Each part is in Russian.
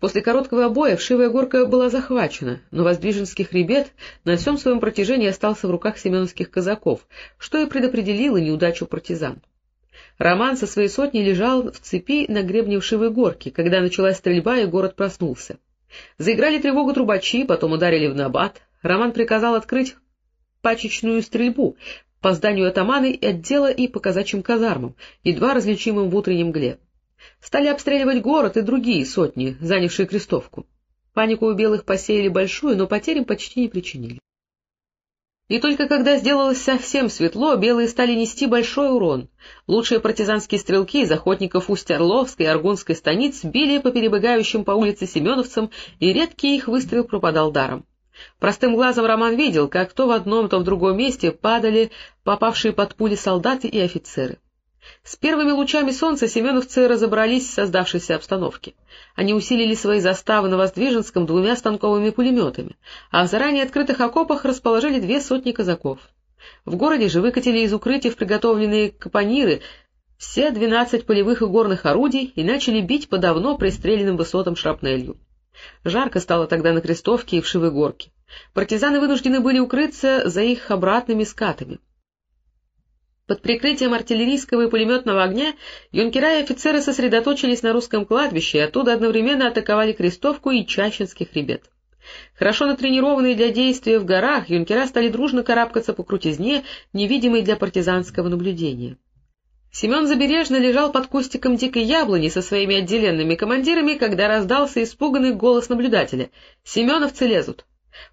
После короткого боя вшивая горка была захвачена, но Воздвиженский хребет на всем своем протяжении остался в руках семеновских казаков, что и предопределило неудачу партизан. Роман со своей сотней лежал в цепи на гребне вшивой горки, когда началась стрельба и город проснулся. Заиграли тревогу трубачи, потом ударили в набат. Роман приказал открыть пачечную стрельбу по зданию атаманы и отдела и по казачьим казармам, едва различимым в утреннем мгле. Стали обстреливать город и другие сотни, занявшие крестовку. Панику у белых посеяли большую, но потерям почти не причинили. И только когда сделалось совсем светло, белые стали нести большой урон. Лучшие партизанские стрелки из охотников Усть-Орловской и Аргунской станиц били по перебегающим по улице семеновцам, и редкий их выстрел пропадал даром. Простым глазом Роман видел, как то в одном, то в другом месте падали попавшие под пули солдаты и офицеры. С первыми лучами солнца семеновцы разобрались в создавшейся обстановке. Они усилили свои заставы на Воздвиженском двумя станковыми пулеметами, а в заранее открытых окопах расположили две сотни казаков. В городе же выкатили из укрытий в приготовленные капониры все двенадцать полевых и горных орудий и начали бить по давно пристреленным высотам шрапнелью. Жарко стало тогда на Крестовке и в Шивой горке. Партизаны вынуждены были укрыться за их обратными скатами. Под прикрытием артиллерийского и пулеметного огня юнкера и офицеры сосредоточились на русском кладбище и оттуда одновременно атаковали Крестовку и Чащинский хребет. Хорошо натренированные для действия в горах, юнкера стали дружно карабкаться по крутизне, невидимой для партизанского наблюдения. Семен Забережно лежал под кустиком дикой яблони со своими отделенными командирами, когда раздался испуганный голос наблюдателя. «Семеновцы лезут!»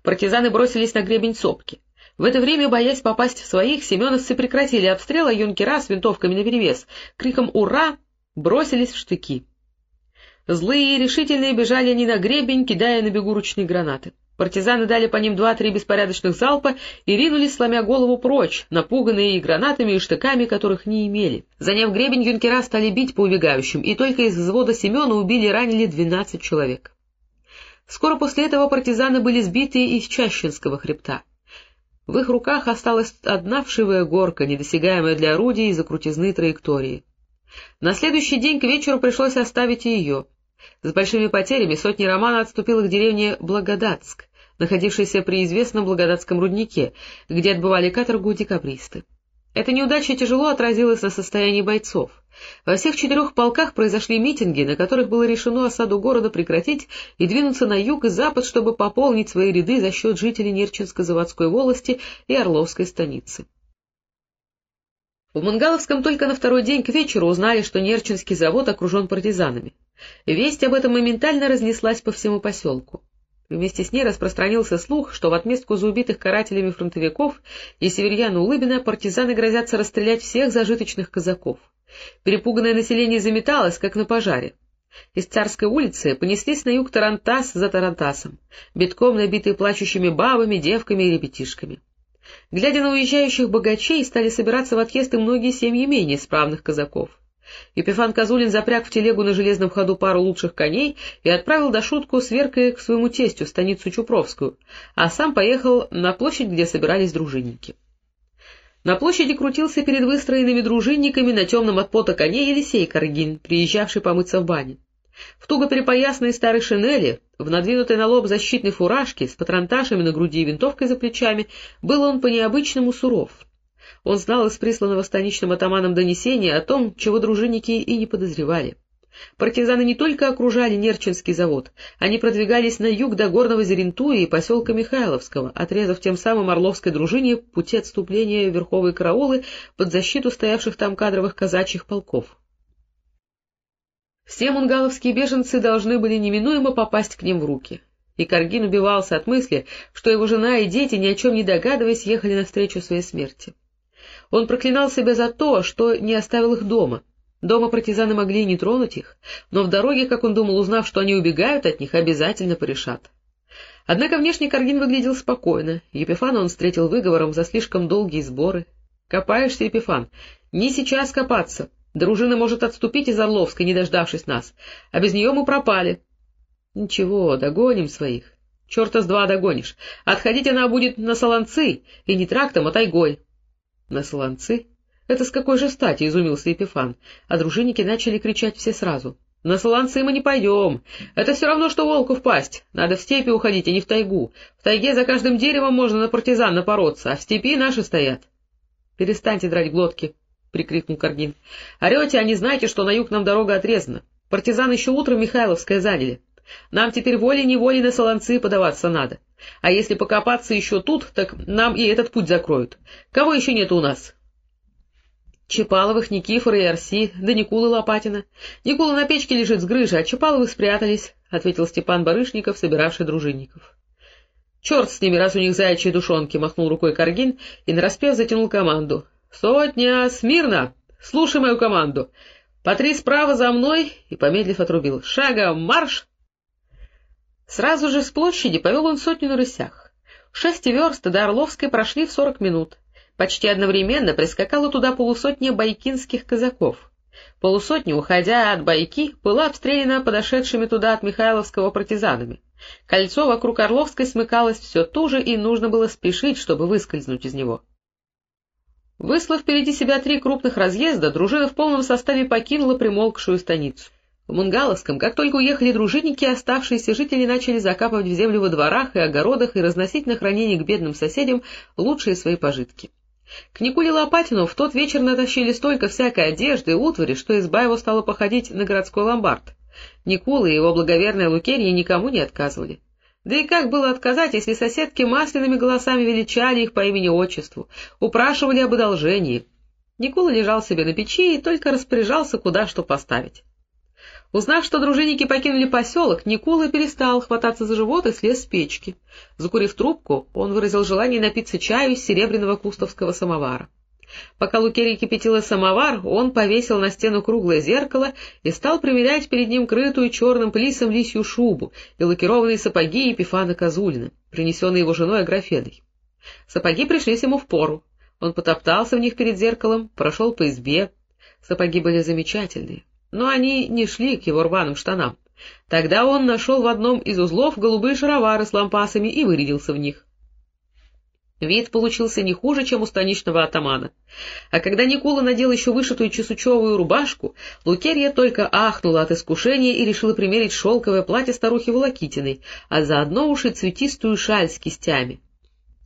Партизаны бросились на гребень сопки. В это время, боясь попасть в своих, семеновцы прекратили обстрел, а юнкера с винтовками наперевес, криком «Ура!» бросились в штыки. Злые и решительные бежали они на гребень, кидая на бегу ручные гранаты. Партизаны дали по ним два-три беспорядочных залпа и ринулись, сломя голову прочь, напуганные и гранатами, и штыками, которых не имели. Заняв гребень, юнкера стали бить по убегающим, и только из взвода Семена убили и ранили двенадцать человек. Скоро после этого партизаны были сбиты из Чащинского хребта. В их руках осталась одна вшивая горка, недосягаемая для орудий из-за крутизны траектории. На следующий день к вечеру пришлось оставить ее. С большими потерями сотни Романа отступила к деревне Благодатск, находившейся при известном Благодатском руднике, где отбывали каторгу декабристы. Эта неудача тяжело отразилась на состоянии бойцов. Во всех четырех полках произошли митинги, на которых было решено осаду города прекратить и двинуться на юг и запад, чтобы пополнить свои ряды за счет жителей Нерчинско-заводской волости и Орловской станицы. В Мангаловском только на второй день к вечеру узнали, что Нерчинский завод окружен партизанами. Весть об этом моментально разнеслась по всему поселку. Вместе с ней распространился слух, что в отместку за убитых карателями фронтовиков и северьяна Улыбина партизаны грозятся расстрелять всех зажиточных казаков. Перепуганное население заметалось, как на пожаре. Из Царской улицы понеслись на юг Тарантас за Тарантасом, битком набитые плачущими бабами, девками и ребятишками. Глядя на уезжающих богачей, стали собираться в отъезд и многие семьи менее справных казаков. Епифан Козулин запряг в телегу на железном ходу пару лучших коней и отправил до шутку Веркой к своему тестю, станицу Чупровскую, а сам поехал на площадь, где собирались дружинники. На площади крутился перед выстроенными дружинниками на темном от пота коне Елисей Каргин, приезжавший помыться в бане. В туго перепоясанной старой шинели, в надвинутой на лоб защитной фуражке, с патронташами на груди и винтовкой за плечами, был он по-необычному суров. Он знал из присланного станичным атаманом донесения о том, чего дружинники и не подозревали. Партизаны не только окружали Нерчинский завод, они продвигались на юг до горного Зерентуя и поселка Михайловского, отрезав тем самым Орловской дружине пути отступления верховой караулы под защиту стоявших там кадровых казачьих полков. Все мунгаловские беженцы должны были неминуемо попасть к ним в руки. И Каргин убивался от мысли, что его жена и дети, ни о чем не догадываясь, ехали навстречу своей смерти. Он проклинал себя за то, что не оставил их дома. Дома партизаны могли не тронуть их, но в дороге, как он думал, узнав, что они убегают от них, обязательно порешат. Однако внешне Каргин выглядел спокойно, Епифана он встретил выговором за слишком долгие сборы. — Копаешься, Епифан? Не сейчас копаться. Дружина может отступить из Орловской, не дождавшись нас, а без нее мы пропали. — Ничего, догоним своих. Черта с два догонишь. Отходить она будет на Солонцы, и не трактом, а тайгой. — На Солонцы? Это с какой же стати? — изумился Епифан, а дружинники начали кричать все сразу. — На Солонцы мы не пойдем. Это все равно, что волку впасть. Надо в степи уходить, а не в тайгу. В тайге за каждым деревом можно на партизан напороться, а в степи наши стоят. — Перестаньте драть глотки, — прикрикнул Каргин. — Орете, а не знаете, что на юг нам дорога отрезана. Партизан еще утром Михайловское заняли. Нам теперь волей-неволей на Солонцы подаваться надо. А если покопаться еще тут, так нам и этот путь закроют. Кого еще нет у нас? Чапаловых, Никифора и Арси, да Никулы Лопатина. Никула на печке лежит с грыжи, а Чапаловы спрятались, — ответил Степан Барышников, собиравший дружинников. — Черт с ними, раз у них заячьи душонки! — махнул рукой Каргин и нараспев затянул команду. — Сотня! Смирно! Слушай мою команду! По три справа за мной! И, помедлив, отрубил. — Шагом марш! Сразу же с площади повел он сотню на рысях. Шесть верст до Орловской прошли в сорок минут. Почти одновременно прискакала туда полусотня байкинских казаков. Полусотня, уходя от байки, была обстреляна подошедшими туда от Михайловского партизанами. Кольцо вокруг Орловской смыкалось все туже, и нужно было спешить, чтобы выскользнуть из него. Выслав впереди себя три крупных разъезда, дружина в полном составе покинула примолкшую станицу. В Мунгаловском, как только уехали дружинники, оставшиеся жители начали закапывать в землю во дворах и огородах и разносить на хранение к бедным соседям лучшие свои пожитки. К Никуле Лопатину в тот вечер натащили столько всякой одежды и утвари, что изба его стала походить на городской ломбард. Никула и его благоверная Лукерья никому не отказывали. Да и как было отказать, если соседки масляными голосами величали их по имени-отчеству, упрашивали об одолжении? Никула лежал себе на печи и только распоряжался, куда что поставить. Узнав, что дружинники покинули поселок, Никула перестал хвататься за живот и слез с печки. Закурив трубку, он выразил желание напиться чаю из серебряного кустовского самовара. Пока Лукерий кипятила самовар, он повесил на стену круглое зеркало и стал примерять перед ним крытую черным плисом лисью шубу и лакированные сапоги Епифана Козулина, принесенные его женой Аграфедой. Сапоги пришлись ему в пору. Он потоптался в них перед зеркалом, прошел по избе. Сапоги были замечательные но они не шли к его рваным штанам. Тогда он нашел в одном из узлов голубые шаровары с лампасами и вырядился в них. Вид получился не хуже, чем у станичного атамана. А когда Никула надел еще вышитую чесучевую рубашку, Лукерья только ахнула от искушения и решила примерить шелковое платье старухи Волокитиной, а заодно уж цветистую шаль с кистями.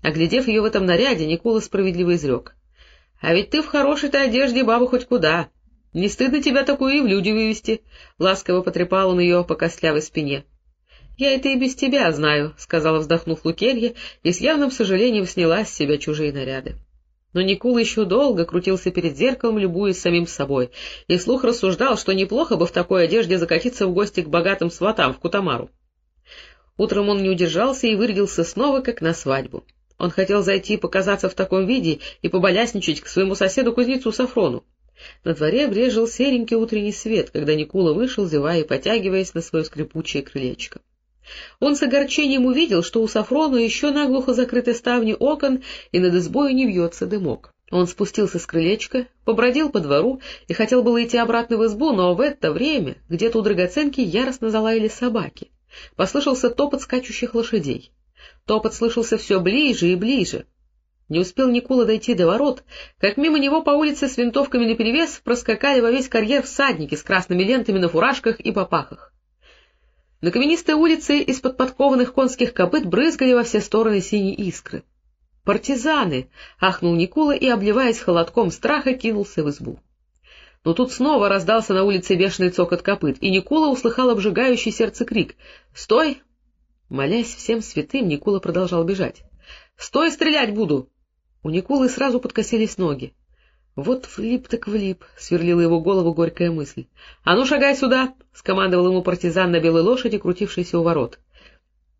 Оглядев ее в этом наряде, Никула справедливо изрек. — А ведь ты в хорошей-то одежде, баба, хоть куда. — Не стыдно тебя такую и в люди вывести? — ласково потрепал он ее по костлявой спине. — Я это и без тебя знаю, — сказала, вздохнув Лукерья, и с явным сожалением сняла с себя чужие наряды. Но Никула еще долго крутился перед зеркалом, любуясь самим собой, и слух рассуждал, что неплохо бы в такой одежде закатиться в гости к богатым сватам в Кутамару. Утром он не удержался и вырядился снова, как на свадьбу. Он хотел зайти показаться в таком виде и поболясничать к своему соседу-кузнецу Сафрону. На дворе брежил серенький утренний свет, когда Никула вышел, зевая и потягиваясь на свое скрипучее крылечко. Он с огорчением увидел, что у Сафрона еще наглухо закрыты ставни окон, и над избою не вьется дымок. Он спустился с крылечка, побродил по двору и хотел было идти обратно в избу, но в это время где-то у драгоценки яростно залаяли собаки. Послышался топот скачущих лошадей. Топот слышался все ближе и ближе. Не успел Никула дойти до ворот, как мимо него по улице с винтовками наперевес проскакали во весь карьер всадники с красными лентами на фуражках и попахах. На каменистой улице из-под подкованных конских копыт брызгали во все стороны синие искры. «Партизаны!» — ахнул Никула и, обливаясь холодком страха, кинулся в избу. Но тут снова раздался на улице бешеный цокот копыт, и Никула услыхал обжигающий сердце крик. «Стой!» Молясь всем святым, Никула продолжал бежать. «Стой, стрелять буду!» У Никулы сразу подкосились ноги. «Вот влип так влип», — сверлила его голову горькая мысль. «А ну, шагай сюда!» — скомандовал ему партизан на белой лошади, крутившийся у ворот.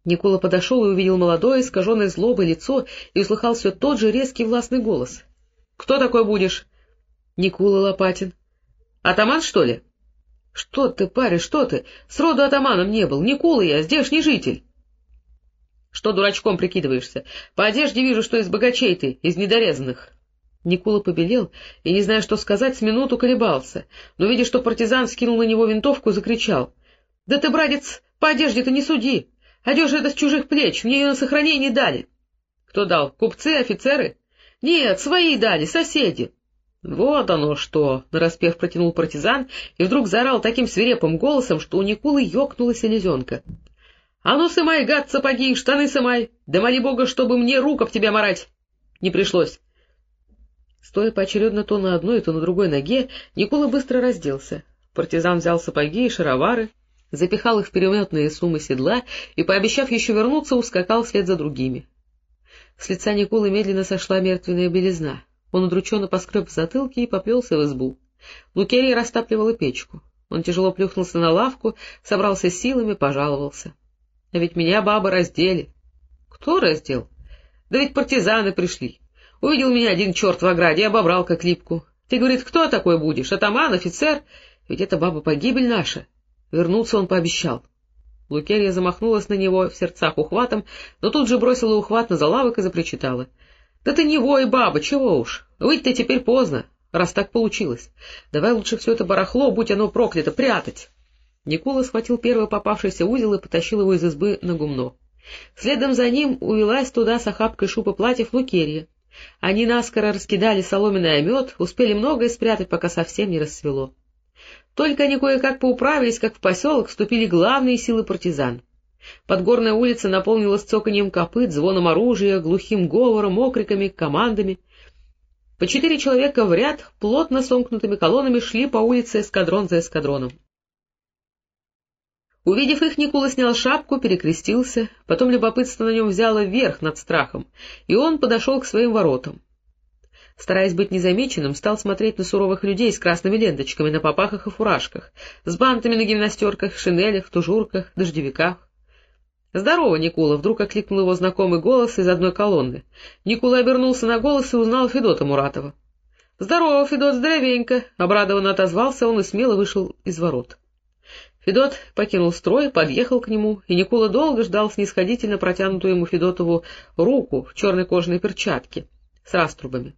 Никула подошел и увидел молодое, искаженное злобой лицо, и услыхал все тот же резкий властный голос. — Кто такой будешь? — Никула Лопатин. — Атаман, что ли? — Что ты, парень, что ты? Сроду атаманом не был. Никула я, здешний житель. Что дурачком прикидываешься? По одежде вижу, что из богачей ты, из недорезанных. Никула побелел и, не зная, что сказать, с минуту колебался, но, видя, что партизан скинул на него винтовку, закричал. — Да ты, братец, по одежде-то не суди! Одежда это с чужих плеч, мне ее на сохранение дали. — Кто дал? Купцы, офицеры? — Нет, свои дали, соседи. — Вот оно что! — нараспев протянул партизан и вдруг заорал таким свирепым голосом, что у Никулы ёкнула селезенка. — А ну, сымай, гад, сапоги, штаны сымай! Да моли бога, чтобы мне рук об тебя марать! Не пришлось. Стоя поочередно то на одной, то на другой ноге, Никола быстро разделся. Партизан взял сапоги и шаровары, запихал их в переметные суммы седла и, пообещав еще вернуться, ускакал вслед за другими. С лица Николы медленно сошла мертвенная белизна. Он удрученно поскреб в затылке и поплелся в избу. Лукерия растапливала печку. Он тяжело плюхнулся на лавку, собрался силами, пожаловался. — А ведь меня бабы раздели. — Кто раздел? — Да ведь партизаны пришли. Увидел меня один черт в ограде и обобрал как липку. Ты, говорит, кто такой будешь? Атаман, офицер? Ведь это баба погибель наша. Вернуться он пообещал. Лукерья замахнулась на него в сердцах ухватом, но тут же бросила ухват на залавок и запричитала. — Да ты не вой, баба, чего уж. Выйти-то теперь поздно, раз так получилось. Давай лучше все это барахло, будь оно проклято, прятать. Никола схватил первый попавшийся узел и потащил его из избы на гумно. Следом за ним увелась туда с охапкой шубы платьев Лукерья. Они наскоро раскидали соломенный омет, успели многое спрятать, пока совсем не рассвело. Только они кое-как поуправились, как в поселок вступили главные силы партизан. Подгорная улица наполнилась цоканьем копыт, звоном оружия, глухим говором, окриками, командами. По четыре человека в ряд плотно сомкнутыми колоннами шли по улице эскадрон за эскадроном. Увидев их, Никула снял шапку, перекрестился, потом любопытство на нем взяло верх над страхом, и он подошел к своим воротам. Стараясь быть незамеченным, стал смотреть на суровых людей с красными ленточками на попахах и фуражках, с бантами на гимнастерках, шинелях, тужурках, дождевиках. — Здорово, Никула! — вдруг окликнул его знакомый голос из одной колонны. Никула обернулся на голос и узнал Федота Муратова. — Здорово, Федот, здоровенько! — обрадованно отозвался он и смело вышел из ворот. Федот покинул строй, подъехал к нему, и Никула долго ждал снисходительно протянутую ему Федотову руку в черной кожаной перчатке с раструбами.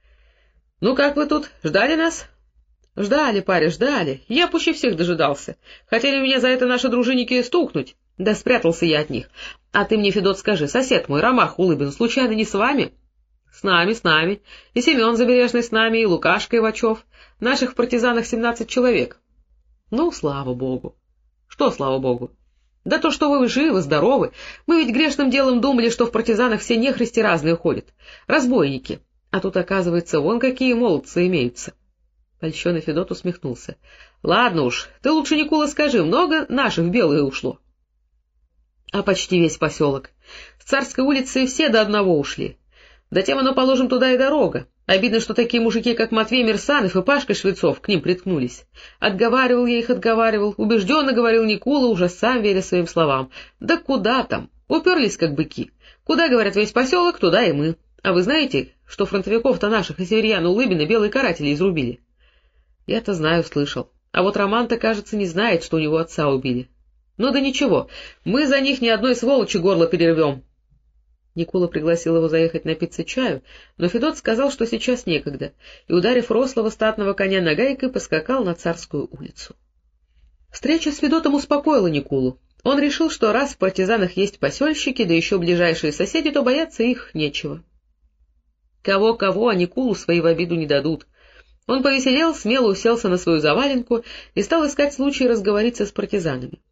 — Ну как вы тут, ждали нас? — Ждали, паря, ждали. Я пуще всех дожидался. Хотели меня за это наши дружинники стукнуть. Да спрятался я от них. А ты мне, Федот, скажи, сосед мой, Ромах Улыбин, случайно не с вами? — С нами, с нами. И Семен Забережный с нами, и Лукашка Ивачев. Наших партизанах семнадцать человек. — ну, слава богу. Что слава богу? Да то, что вы живы, здоровы. Мы ведь грешным делом думали, что в партизанах все нехристи разные ходят. Разбойники. А тут, оказывается, вон какие молодцы имеются. Польщенный Федот усмехнулся. — Ладно уж, ты лучше, Никула, скажи, много наших белые ушло? — А почти весь поселок. С Царской улицы все до одного ушли. Да тем оно, положим, туда и дорога. Обидно, что такие мужики, как Матвей Мерсанов и Пашка Швецов, к ним приткнулись. Отговаривал я их, отговаривал, убежденно говорил Никула, уже сам веря своим словам. Да куда там? Уперлись, как быки. Куда, говорят, весь поселок, туда и мы. А вы знаете, что фронтовиков-то наших и северьян Улыбина белые каратели изрубили? Я-то знаю, слышал. А вот Роман-то, кажется, не знает, что у него отца убили. Ну да ничего, мы за них ни одной сволочи горло перервем, Никола пригласил его заехать напиться чаю, но Федот сказал, что сейчас некогда, и, ударив рослого статного коня нагайкой, поскакал на Царскую улицу. Встреча с Федотом успокоила Никулу. Он решил, что раз в партизанах есть посельщики, да еще ближайшие соседи, то бояться их нечего. Кого-кого, а Никулу свои в обиду не дадут. Он повеселел, смело уселся на свою заваленку и стал искать случай разговориться с партизанами.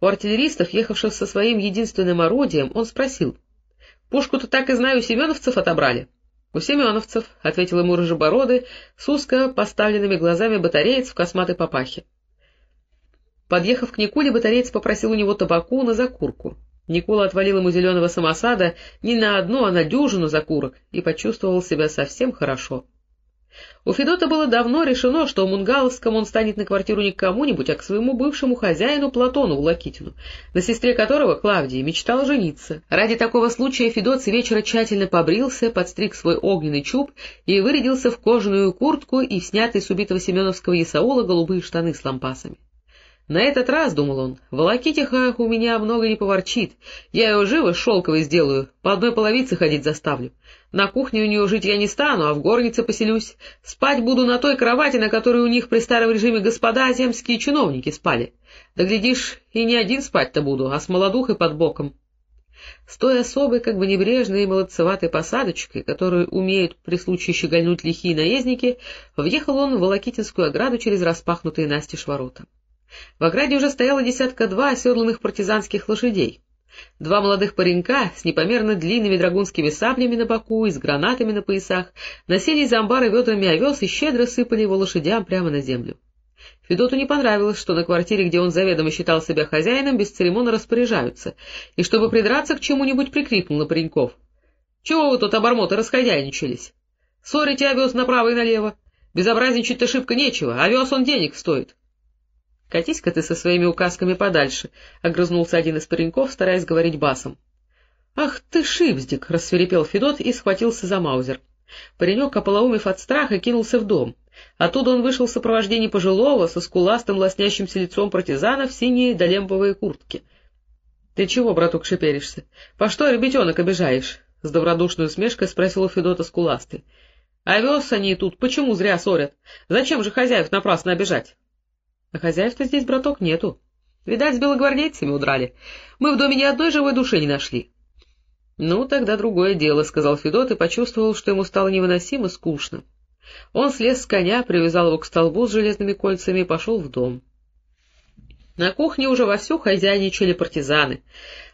У артиллеристов, ехавших со своим единственным орудием, он спросил — Пушку-то так и знаю, семеновцев отобрали. — У семеновцев, — ответил ему рыжебородый, с узко поставленными глазами батареец в косматой папахе. Подъехав к Никуле, батареец попросил у него табаку на закурку. Никула отвалил ему зеленого самосада не на одну, а на дюжину закурок и почувствовал себя совсем хорошо. У Федота было давно решено, что Мунгаловском он станет на квартиру не к кому-нибудь, а к своему бывшему хозяину Платону Улакитину, на сестре которого, Клавдии, мечтал жениться. Ради такого случая Федот с вечера тщательно побрился, подстриг свой огненный чуб и вырядился в кожаную куртку и в снятые с убитого семеновского Исаула голубые штаны с лампасами. На этот раз, — думал он, — волокитиха у меня много не поворчит, я его живо шелковой сделаю, по одной половице ходить заставлю. На кухне у нее жить я не стану, а в горнице поселюсь. Спать буду на той кровати, на которой у них при старом режиме господа земские чиновники спали. Да, глядишь, и не один спать-то буду, а с молодухой под боком. С той особой, как бы небрежной и молодцеватой посадочкой, которую умеют при случае щегольнуть лихие наездники, въехал он в Волокитинскую ограду через распахнутые настежь ворота. В ограде уже стояло десятка-два оседланных партизанских лошадей. Два молодых паренька с непомерно длинными драгунскими саблями на боку и с гранатами на поясах носили из амбара ведрами овес и щедро сыпали его лошадям прямо на землю. Федоту не понравилось, что на квартире, где он заведомо считал себя хозяином, бесцеремонно распоряжаются, и чтобы придраться к чему-нибудь прикрикнул на пареньков. — Чего вы тут, обормоты, расходяйничались? Ссорите овес направо и налево. Безобразничать-то шибко нечего, овес он денег стоит. — Катись-ка ты со своими указками подальше, — огрызнулся один из пареньков, стараясь говорить басом. — Ах ты, шипздик! — рассверепел Федот и схватился за маузер. Паренек, ополоумев от страха, кинулся в дом. Оттуда он вышел в сопровождении пожилого, со скуластым лоснящимся лицом партизана в синие долембовые куртки. — Ты чего, браток, шиперишься? По что ребятенок обижаешь? — с добродушной усмешкой спросил у Федота скуластый. — Овес они тут, почему зря ссорят? Зачем же хозяев напрасно обижать? — А хозяев-то здесь, браток, нету. Видать, с белогвардейцами удрали. Мы в доме ни одной живой души не нашли. — Ну, тогда другое дело, — сказал Федот и почувствовал, что ему стало невыносимо скучно. Он слез с коня, привязал его к столбу с железными кольцами и пошел в дом. На кухне уже вовсю хозяйничали партизаны.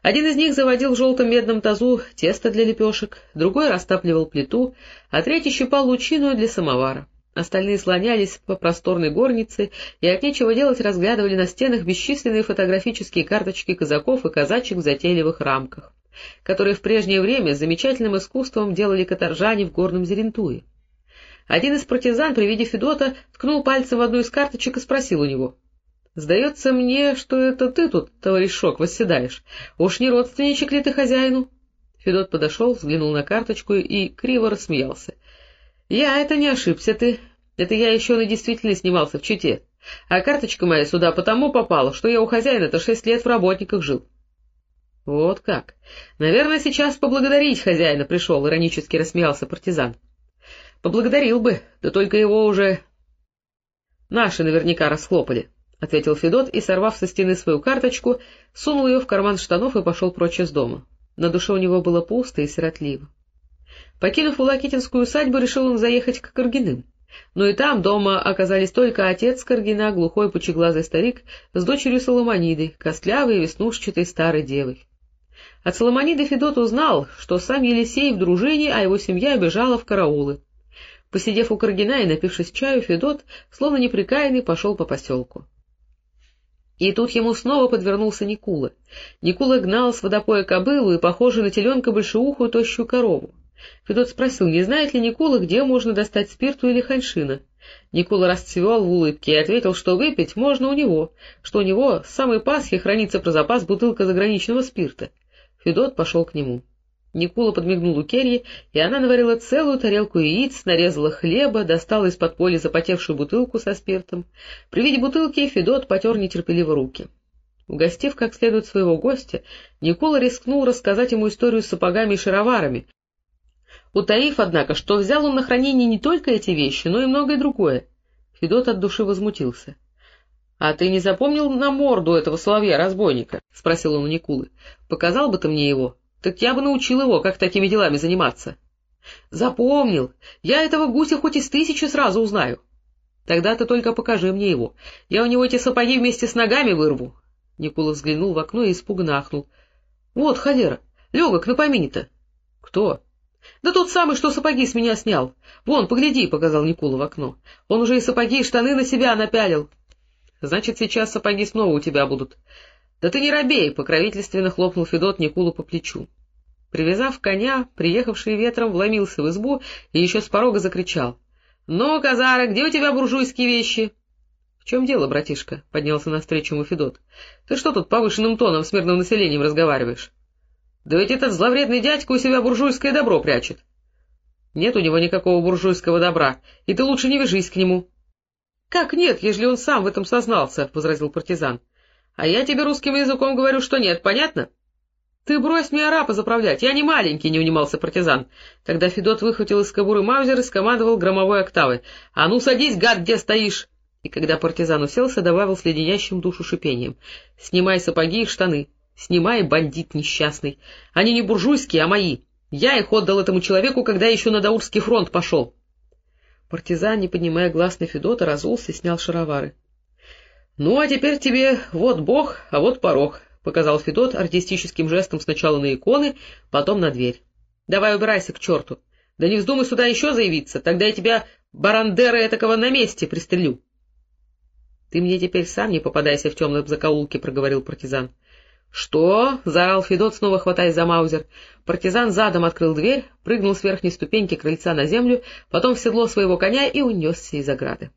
Один из них заводил в желтом медном тазу тесто для лепешек, другой растапливал плиту, а третий щипал лучину для самовара. Остальные слонялись по просторной горнице и от нечего делать разглядывали на стенах бесчисленные фотографические карточки казаков и казачек в затейливых рамках которые в прежнее время замечательным искусством делали каторжане в горном Зерентуе. Один из партизан при виде Федота ткнул пальцем в одну из карточек и спросил у него. — Сдается мне, что это ты тут, товарищ Шок, восседаешь. Уж не родственничек ли ты хозяину? Федот подошел, взглянул на карточку и криво рассмеялся. — Я это не ошибся ты. Это я еще на действительно снимался в Чите. А карточка моя сюда потому попала, что я у хозяина-то шесть лет в работниках жил. — Вот как. Наверное, сейчас поблагодарить хозяина пришел, — иронически рассмеялся партизан. — Поблагодарил бы, да только его уже... — Наши наверняка расхлопали, — ответил Федот и, сорвав со стены свою карточку, сунул ее в карман штанов и пошел прочь из дома. На душе у него было пусто и сиротливо. Покинув Улакитинскую усадьбу, решил он заехать к Каргиным. Но и там дома оказались только отец Каргина, глухой пучеглазый старик, с дочерью Соломонидой, костлявой и веснушчатой старой девой. От Соломонида Федот узнал, что сам Елисей в дружине, а его семья бежала в караулы. Посидев у Каргина и напившись чаю, Федот, словно неприкаянный, пошел по поселку. И тут ему снова подвернулся Никула. Никула гнал с водопоя кобылу и, похожий на теленка, большеухую тощую корову. Федот спросил, не знает ли Никула, где можно достать спирту или ханьшина. Никула расцвел в улыбке и ответил, что выпить можно у него, что у него с самой Пасхи хранится про запас бутылка заграничного спирта. Федот пошел к нему. Никула подмигнул Лукерье, и она наварила целую тарелку яиц, нарезала хлеба, достала из-под поля запотевшую бутылку со спиртом. При виде бутылки Федот потер нетерпеливо руки. Угостив как следует своего гостя, Никула рискнул рассказать ему историю с сапогами и шароварами, утаив, однако, что взял он на хранение не только эти вещи, но и многое другое. Федот от души возмутился. — А ты не запомнил на морду этого соловья-разбойника? — спросил он у Никулы. — Показал бы ты мне его, так я бы научил его, как такими делами заниматься. — Запомнил. Я этого гуся хоть из тысячи сразу узнаю. — Тогда ты только покажи мне его. Я у него эти сапоги вместе с ногами вырву. Никула взглянул в окно и испуганно ахнул. — Вот, холера, легок на помине-то. — Кто? — Да тот самый, что сапоги с меня снял. Вон, погляди, — показал Никула в окно. Он уже и сапоги, и штаны на себя напялил. Значит, сейчас сапоги снова у тебя будут. Да ты не робей, — покровительственно хлопнул Федот Никулу по плечу. Привязав коня, приехавший ветром вломился в избу и еще с порога закричал. — Ну, Казара, где у тебя буржуйские вещи? — В чем дело, братишка? — поднялся навстречу ему Федот. — Ты что тут повышенным тоном с мирным населением разговариваешь? — Да ведь этот зловредный дядька у себя буржуйское добро прячет. — Нет у него никакого буржуйского добра, и ты лучше не вяжись к нему. — Как нет, ежели он сам в этом сознался? — возразил партизан. — А я тебе русским языком говорю, что нет, понятно? — Ты брось мне арапа заправлять, я не маленький, — не унимался партизан. Тогда Федот выхватил из кобуры маузер и скомандовал громовой октавой. — А ну садись, гад, где стоишь! И когда партизан уселся, добавил с леденящим душу шипением. — Снимай сапоги и штаны. Снимай, бандит несчастный. Они не буржуйские, а мои. Я их отдал этому человеку, когда еще на Даурский фронт пошел. Партизан, не поднимая глаз на Федота, разулся и снял шаровары. — Ну, а теперь тебе вот бог, а вот порог, — показал Федот артистическим жестом сначала на иконы, потом на дверь. — Давай убирайся к черту. Да не вздумай сюда еще заявиться, тогда я тебя, барандера этакого, на месте пристрелю. — Ты мне теперь сам не попадайся в темном закоулке, — проговорил партизан. — Что? — заорал Федот, снова хватаясь за маузер. Партизан задом открыл дверь, прыгнул с верхней ступеньки крыльца на землю, потом в седло своего коня и унесся из ограды.